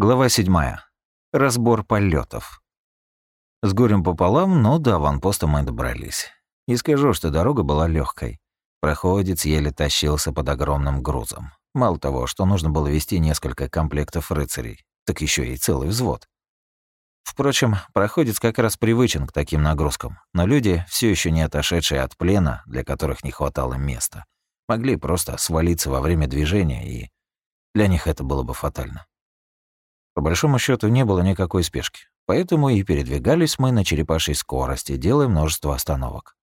Глава 7. Разбор полетов. С горем пополам, но до аванпоста мы добрались. И скажу, что дорога была легкой. Проходец еле тащился под огромным грузом. Мало того, что нужно было вести несколько комплектов рыцарей, так еще и целый взвод. Впрочем, проходец как раз привычен к таким нагрузкам, но люди, все еще не отошедшие от плена, для которых не хватало места, могли просто свалиться во время движения, и для них это было бы фатально. По большому счету не было никакой спешки, поэтому и передвигались мы на черепашьей скорости, делая множество остановок.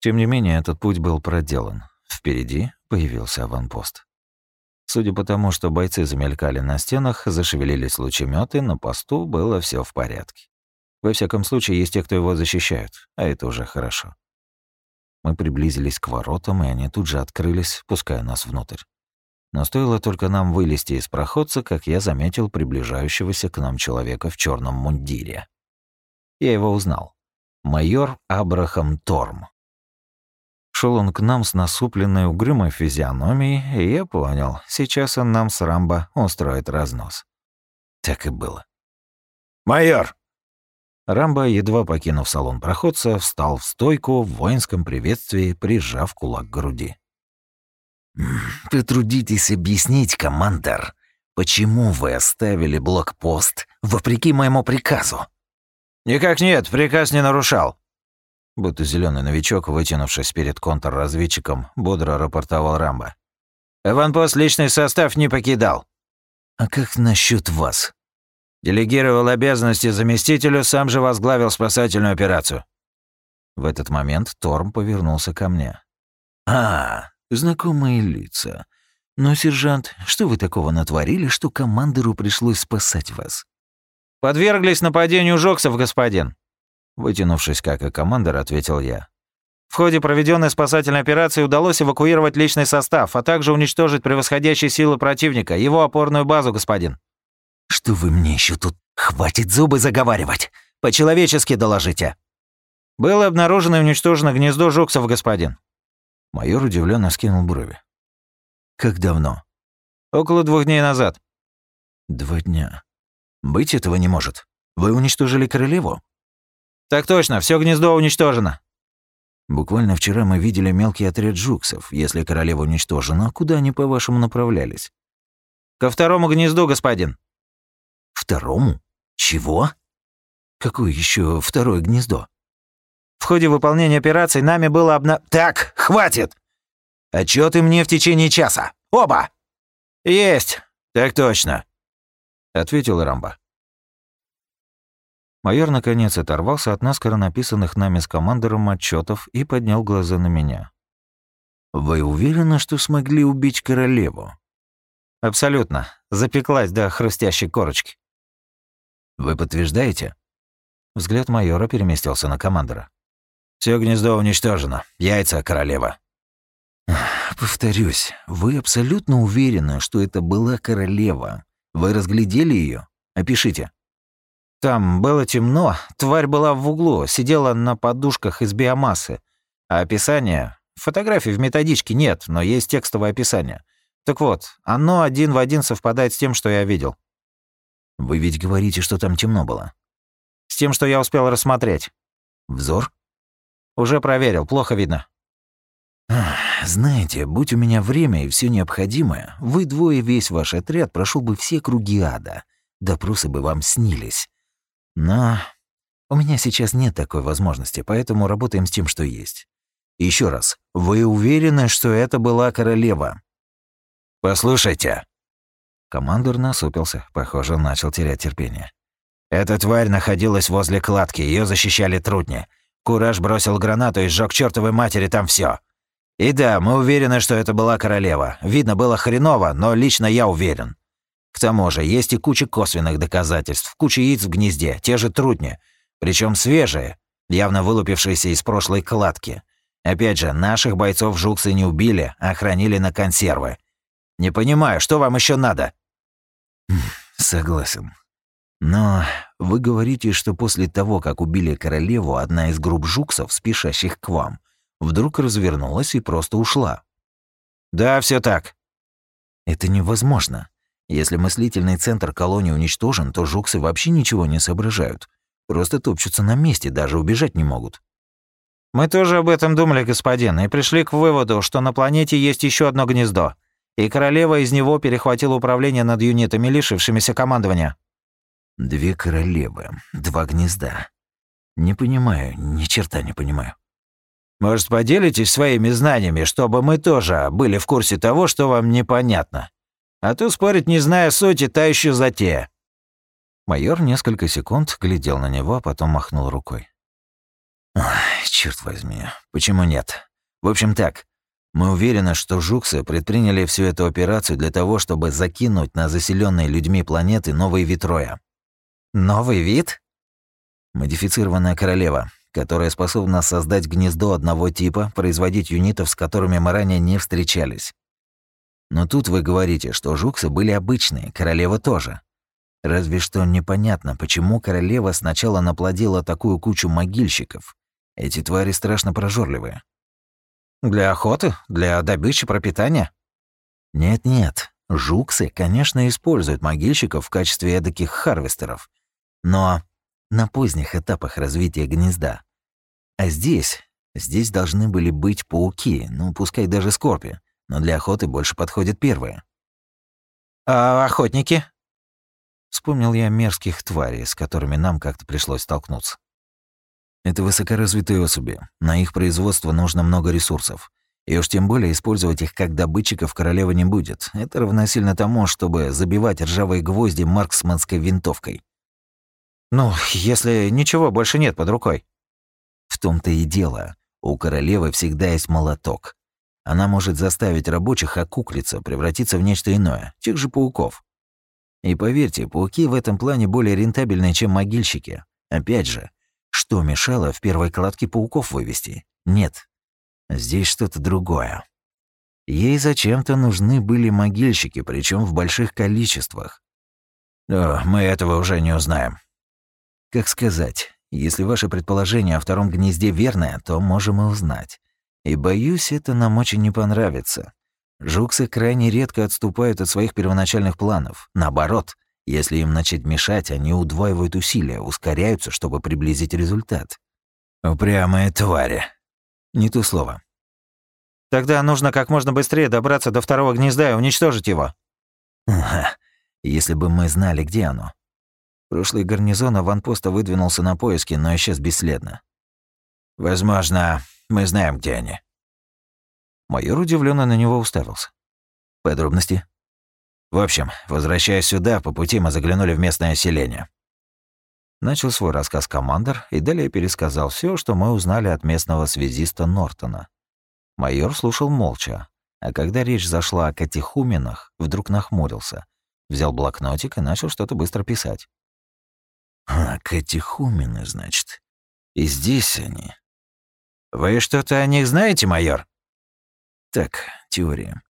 Тем не менее, этот путь был проделан. Впереди появился аванпост. Судя по тому, что бойцы замелькали на стенах, зашевелились лучеметы, на посту было все в порядке. Во всяком случае, есть те, кто его защищают, а это уже хорошо. Мы приблизились к воротам, и они тут же открылись, пуская нас внутрь. Но стоило только нам вылезти из проходца, как я заметил приближающегося к нам человека в черном мундире. Я его узнал. Майор Абрахам Торм. Шел он к нам с насупленной угрюмой физиономией, и я понял, сейчас он нам с Рамбо устроит разнос. Так и было. «Майор!» Рамбо, едва покинув салон проходца, встал в стойку в воинском приветствии, прижав кулак к груди. «Потрудитесь объяснить, командор, почему вы оставили блокпост вопреки моему приказу?» «Никак нет, приказ не нарушал». Будто зеленый новичок, вытянувшись перед контрразведчиком, бодро рапортовал Рамбо. «Аванпост личный состав не покидал». «А как насчет вас?» Делегировал обязанности заместителю, сам же возглавил спасательную операцию. В этот момент Торм повернулся ко мне. «А, знакомые лица. Но, сержант, что вы такого натворили, что командиру пришлось спасать вас? Подверглись нападению жоксов, господин. Вытянувшись как и командир, ответил я. В ходе проведенной спасательной операции удалось эвакуировать личный состав, а также уничтожить превосходящие силы противника, его опорную базу, господин. Что вы мне еще тут? Хватит зубы заговаривать. По-человечески доложите. Было обнаружено и уничтожено гнездо жуксов, господин. Майор удивленно скинул брови. «Как давно?» «Около двух дней назад». «Два дня. Быть этого не может. Вы уничтожили королеву?» «Так точно, все гнездо уничтожено». «Буквально вчера мы видели мелкий отряд жуксов. Если королева уничтожена, куда они, по-вашему, направлялись?» «Ко второму гнезду, господин». «Второму? Чего? Какое еще второе гнездо?» В ходе выполнения операции нами было обна... Так, хватит! Отчеты мне в течение часа. Оба! Есть. Так точно. Ответил Рамбо. Майор наконец оторвался от наскоро написанных нами с командором отчетов и поднял глаза на меня. «Вы уверены, что смогли убить королеву?» «Абсолютно. Запеклась до хрустящей корочки». «Вы подтверждаете?» Взгляд майора переместился на командора. Все гнездо уничтожено. Яйца королева. Повторюсь, вы абсолютно уверены, что это была королева? Вы разглядели ее? Опишите. Там было темно, тварь была в углу, сидела на подушках из биомассы. А описание... Фотографий в методичке нет, но есть текстовое описание. Так вот, оно один в один совпадает с тем, что я видел. Вы ведь говорите, что там темно было. С тем, что я успел рассмотреть. Взор? Уже проверил, плохо видно. Знаете, будь у меня время и все необходимое, вы двое весь ваш отряд прошел бы все круги ада. Допросы бы вам снились. Но у меня сейчас нет такой возможности, поэтому работаем с тем, что есть. Еще раз, вы уверены, что это была королева? Послушайте. Командор насупился, похоже, начал терять терпение. Эта тварь находилась возле кладки, ее защищали трудни. Кураж бросил гранату и сжёг чертовой матери там все. И да, мы уверены, что это была королева. Видно было хреново, но лично я уверен. К тому же, есть и куча косвенных доказательств, куча яиц в гнезде, те же трудни, причем свежие, явно вылупившиеся из прошлой кладки. Опять же, наших бойцов жуксы не убили, а хранили на консервы. Не понимаю, что вам еще надо? Согласен. Но вы говорите, что после того, как убили королеву, одна из групп жуксов, спешащих к вам, вдруг развернулась и просто ушла. Да, все так. Это невозможно. Если мыслительный центр колонии уничтожен, то жуксы вообще ничего не соображают. Просто топчутся на месте, даже убежать не могут. Мы тоже об этом думали, господин, и пришли к выводу, что на планете есть еще одно гнездо, и королева из него перехватила управление над юнитами, лишившимися командования. Две королевы, два гнезда. Не понимаю, ни черта не понимаю. Может, поделитесь своими знаниями, чтобы мы тоже были в курсе того, что вам непонятно? А то спорить, не зная сути, та еще затея». Майор несколько секунд глядел на него, а потом махнул рукой. черт возьми, почему нет? В общем так, мы уверены, что жуксы предприняли всю эту операцию для того, чтобы закинуть на заселенные людьми планеты новые витроя. Новый вид? Модифицированная королева, которая способна создать гнездо одного типа, производить юнитов, с которыми мы ранее не встречались. Но тут вы говорите, что жуксы были обычные, королева тоже. Разве что непонятно, почему королева сначала наплодила такую кучу могильщиков. Эти твари страшно прожорливые. Для охоты? Для добычи, пропитания? Нет-нет, жуксы, конечно, используют могильщиков в качестве эдаких харвестеров. Но на поздних этапах развития гнезда. А здесь, здесь должны были быть пауки, ну, пускай даже скорпи, но для охоты больше подходят первые. А охотники? Вспомнил я мерзких тварей, с которыми нам как-то пришлось столкнуться. Это высокоразвитые особи. На их производство нужно много ресурсов. И уж тем более использовать их как добытчиков королева не будет. Это равносильно тому, чтобы забивать ржавые гвозди марксманской винтовкой. Ну, если ничего больше нет под рукой. В том-то и дело. У королевы всегда есть молоток. Она может заставить рабочих окуклиться, превратиться в нечто иное, тех же пауков. И поверьте, пауки в этом плане более рентабельны, чем могильщики. Опять же, что мешало в первой кладке пауков вывести? Нет. Здесь что-то другое. Ей зачем-то нужны были могильщики, причем в больших количествах. О, мы этого уже не узнаем. Как сказать, если ваше предположение о втором гнезде верное, то можем и узнать. И боюсь, это нам очень не понравится. Жуксы крайне редко отступают от своих первоначальных планов. Наоборот, если им начать мешать, они удваивают усилия, ускоряются, чтобы приблизить результат. Упрямые твари. Не то слово. Тогда нужно как можно быстрее добраться до второго гнезда и уничтожить его. Ага. Если бы мы знали, где оно. Прошлый гарнизон аванпоста выдвинулся на поиски, но исчез бесследно. Возможно, мы знаем, где они. Майор удивленно на него уставился. Подробности? В общем, возвращаясь сюда, по пути мы заглянули в местное селение. Начал свой рассказ командор и далее пересказал все, что мы узнали от местного связиста Нортона. Майор слушал молча, а когда речь зашла о катехуменах, вдруг нахмурился, взял блокнотик и начал что-то быстро писать. «А, катехумены, значит. И здесь они. Вы что-то о них знаете, майор?» Так, теория.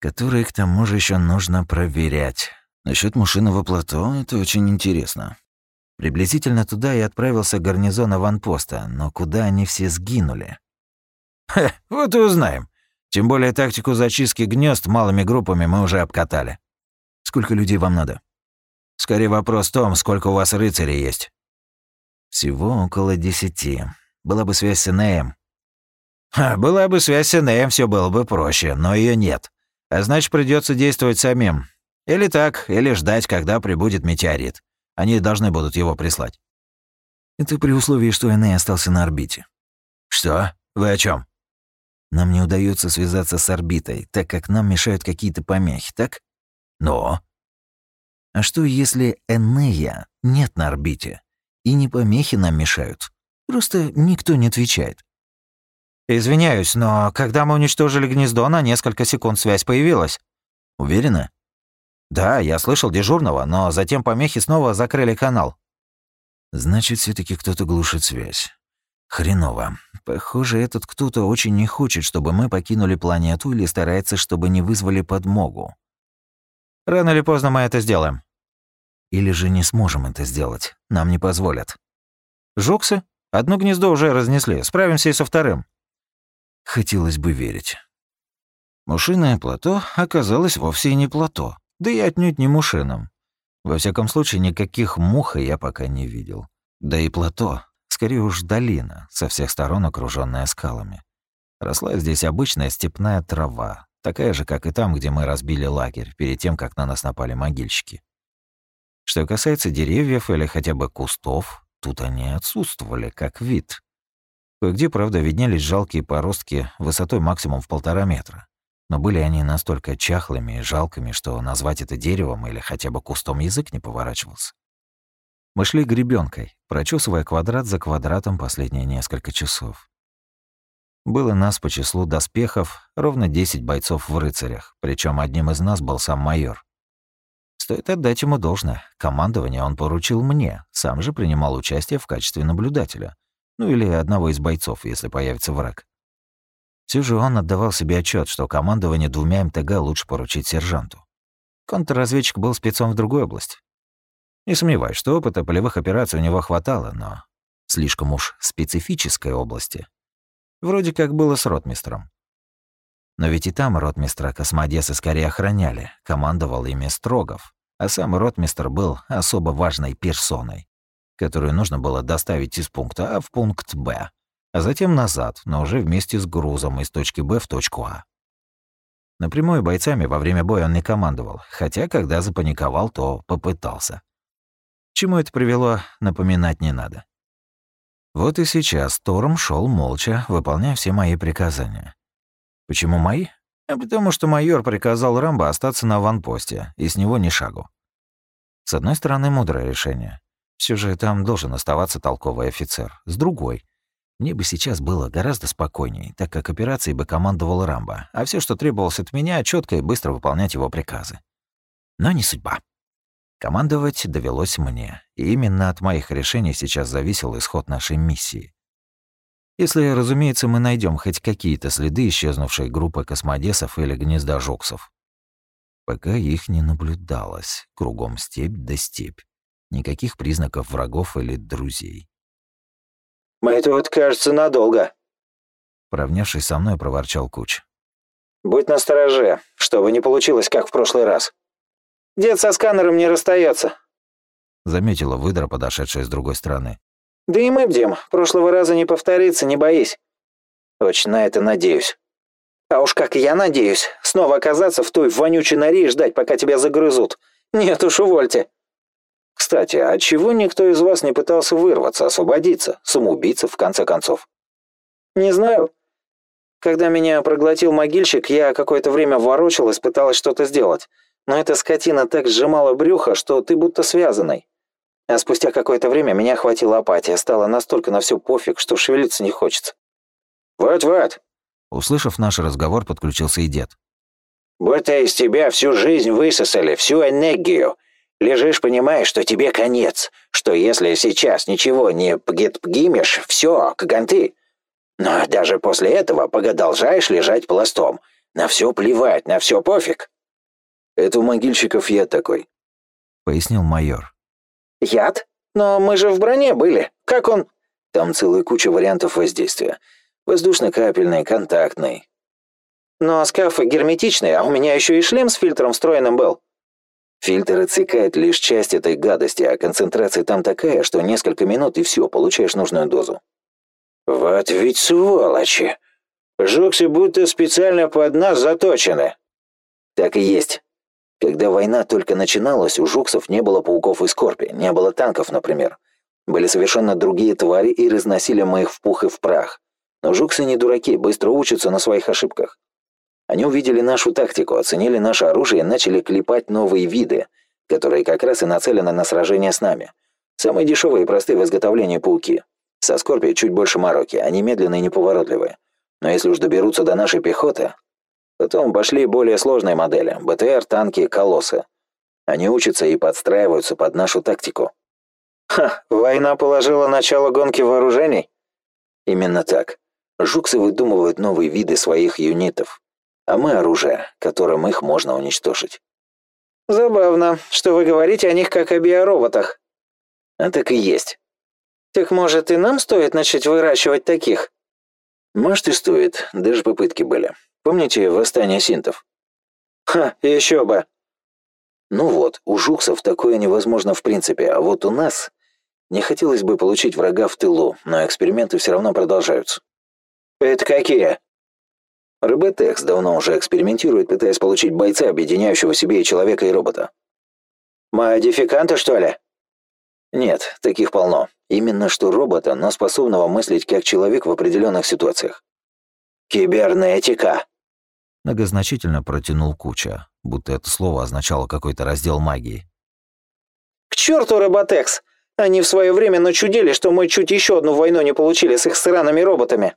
Которые, к тому же, еще нужно проверять. Насчет мушиного плато это очень интересно. Приблизительно туда и отправился гарнизон аванпоста, но куда они все сгинули? Ха, вот и узнаем. Тем более тактику зачистки гнезд малыми группами мы уже обкатали. Сколько людей вам надо? Скорее вопрос в том, сколько у вас рыцарей есть. Всего около десяти. Была бы связь с Энеем, Ха, была бы связь с НМ, все было бы проще, но ее нет. А значит, придется действовать самим. Или так, или ждать, когда прибудет метеорит. Они должны будут его прислать. Это при условии, что Эней остался на орбите. Что? Вы о чем? Нам не удается связаться с орбитой, так как нам мешают какие-то помехи, так? Но. А что, если Энея нет на орбите? И не помехи нам мешают? Просто никто не отвечает. «Извиняюсь, но когда мы уничтожили гнездо, на несколько секунд связь появилась». «Уверена?» «Да, я слышал дежурного, но затем помехи снова закрыли канал». «Значит, все таки кто-то глушит связь. Хреново. Похоже, этот кто-то очень не хочет, чтобы мы покинули планету или старается, чтобы не вызвали подмогу. Рано или поздно мы это сделаем. Или же не сможем это сделать. Нам не позволят. Жуксы? Одно гнездо уже разнесли. Справимся и со вторым. Хотелось бы верить. Мушиное плато оказалось вовсе не плато. Да и отнюдь не мушином. Во всяком случае, никаких мух я пока не видел. Да и плато, скорее уж долина, со всех сторон окруженная скалами. Росла здесь обычная степная трава, такая же, как и там, где мы разбили лагерь, перед тем, как на нас напали могильщики. Что касается деревьев или хотя бы кустов, тут они отсутствовали, как вид. Кое-где, правда, виднелись жалкие поростки высотой максимум в полтора метра. Но были они настолько чахлыми и жалкими, что назвать это деревом или хотя бы кустом язык не поворачивался. Мы шли гребенкой, прочесывая квадрат за квадратом последние несколько часов. Было нас по числу доспехов ровно 10 бойцов в рыцарях, причем одним из нас был сам майор. Стоит отдать ему должное. Командование он поручил мне, сам же принимал участие в качестве наблюдателя. Ну или одного из бойцов, если появится враг. Все же он отдавал себе отчет, что командование двумя МТГ лучше поручить сержанту. Контрразведчик был спецом в другой области. Не сомневаюсь, что опыта полевых операций у него хватало, но слишком уж специфической области. Вроде как было с ротмистром. Но ведь и там ротмистра космодесы скорее охраняли, командовал ими Строгов, а сам ротмистр был особо важной персоной, которую нужно было доставить из пункта А в пункт Б, а затем назад, но уже вместе с грузом из точки Б в точку А. Напрямую бойцами во время боя он не командовал, хотя когда запаниковал, то попытался. Чему это привело, напоминать не надо. Вот и сейчас Торм шел молча, выполняя все мои приказания. Почему мои? А потому что майор приказал Рамбо остаться на ванпосте, и с него ни шагу. С одной стороны, мудрое решение. Все же там должен оставаться толковый офицер. С другой, мне бы сейчас было гораздо спокойней, так как операцией бы командовал Рамбо, а все, что требовалось от меня, четко и быстро выполнять его приказы. Но не судьба. Командовать довелось мне, и именно от моих решений сейчас зависел исход нашей миссии. Если, разумеется, мы найдем хоть какие-то следы исчезнувшей группы космодесов или гнезда жуксов. Пока их не наблюдалось, кругом степь да степь. Никаких признаков врагов или друзей. «Мы тут, кажется, надолго», — поравнявшись со мной, проворчал Куч. «Будь настороже, чтобы не получилось, как в прошлый раз. Дед со сканером не расстается. заметила выдра, подошедшая с другой стороны. «Да и мы бдем. Прошлого раза не повторится, не боись. Очень на это надеюсь. А уж как я надеюсь, снова оказаться в той вонючей норе и ждать, пока тебя загрызут. Нет уж, увольте. Кстати, а чего никто из вас не пытался вырваться, освободиться? Самоубийца, в конце концов. Не знаю. Когда меня проглотил могильщик, я какое-то время ворочалась, пыталась что-то сделать. Но эта скотина так сжимала брюхо, что ты будто связанный. А спустя какое-то время меня охватила апатия, стало настолько на все пофиг, что шевелиться не хочется. «Вот-вот!» Услышав наш разговор, подключился и дед. «Будто из тебя всю жизнь высосали, всю энергию. Лежишь, понимаешь, что тебе конец, что если сейчас ничего не пгит-пгимешь, все, каганты. Но даже после этого продолжаешь лежать пластом. На все плевать, на все пофиг». «Это у могильщиков я такой», — пояснил майор. «Яд? Но мы же в броне были. Как он...» «Там целая куча вариантов воздействия. Воздушно-капельный, контактный». «Но скафы герметичные, а у меня еще и шлем с фильтром встроенным был». Фильтр отсекает лишь часть этой гадости, а концентрация там такая, что несколько минут и все, получаешь нужную дозу. Вот ведь сволочи! Жуксы будто специально под нас заточены. Так и есть. Когда война только начиналась, у жуксов не было пауков и скорпи, не было танков, например. Были совершенно другие твари и разносили мы их в пух и в прах. Но жуксы не дураки, быстро учатся на своих ошибках. Они увидели нашу тактику, оценили наше оружие и начали клепать новые виды, которые как раз и нацелены на сражение с нами. Самые дешевые и простые в изготовлении пауки. Со Скорпией чуть больше мороки, они медленные и неповоротливые. Но если уж доберутся до нашей пехоты... Потом пошли более сложные модели — БТР, танки, колоссы. Они учатся и подстраиваются под нашу тактику. Ха, война положила начало гонки вооружений? Именно так. Жуксы выдумывают новые виды своих юнитов, а мы оружие, которым их можно уничтожить. Забавно, что вы говорите о них как о биороботах. А так и есть. Так может и нам стоит начать выращивать таких? Может и стоит, даже попытки были. Помните восстание синтов? Ха, еще бы. Ну вот, у жуксов такое невозможно в принципе, а вот у нас... Не хотелось бы получить врага в тылу, но эксперименты все равно продолжаются. Это какие? Роботекс давно уже экспериментирует, пытаясь получить бойца, объединяющего в себе и человека, и робота. Модификанты, что ли? Нет, таких полно. Именно что робота, но способного мыслить как человек в определенных ситуациях. Кибернетика. Многозначительно протянул Куча, будто это слово означало какой-то раздел магии. К черту Роботекс! Они в свое время начудили, что мы чуть еще одну войну не получили с их сраными роботами.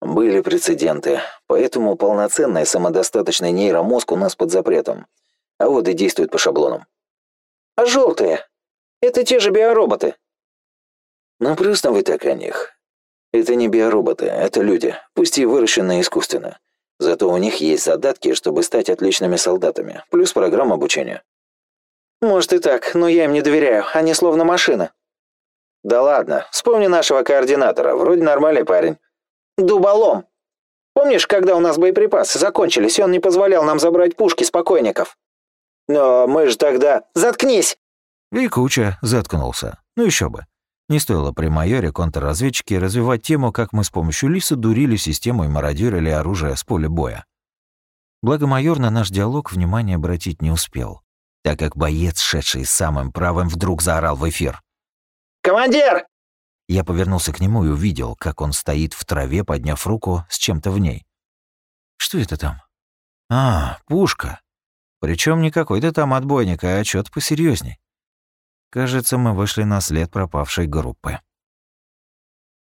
Были прецеденты, поэтому полноценный самодостаточный нейромозг у нас под запретом. А вот и действует по шаблонам. А желтые? Это те же биороботы. Напрасно вы так о них. Это не биороботы, это люди, пусть и выращенные искусственно. Зато у них есть задатки, чтобы стать отличными солдатами, плюс программа обучения. Может и так, но я им не доверяю, они словно машина. Да ладно, вспомни нашего координатора, вроде нормальный парень. Дуболом. Помнишь, когда у нас боеприпасы закончились, и он не позволял нам забрать пушки с покойников? Но мы же тогда... Заткнись! И Куча заткнулся. Ну еще бы. Не стоило при майоре контрразведчики развивать тему, как мы с помощью Лиса дурили систему и мародерили оружие с поля боя. Благо майор на наш диалог внимания обратить не успел, так как боец, шедший самым правым, вдруг заорал в эфир. «Командир!» Я повернулся к нему и увидел, как он стоит в траве, подняв руку с чем-то в ней. Что это там? А, пушка. Причем не какой-то там отбойник, а что-то посерьезней. Кажется, мы вышли на след пропавшей группы.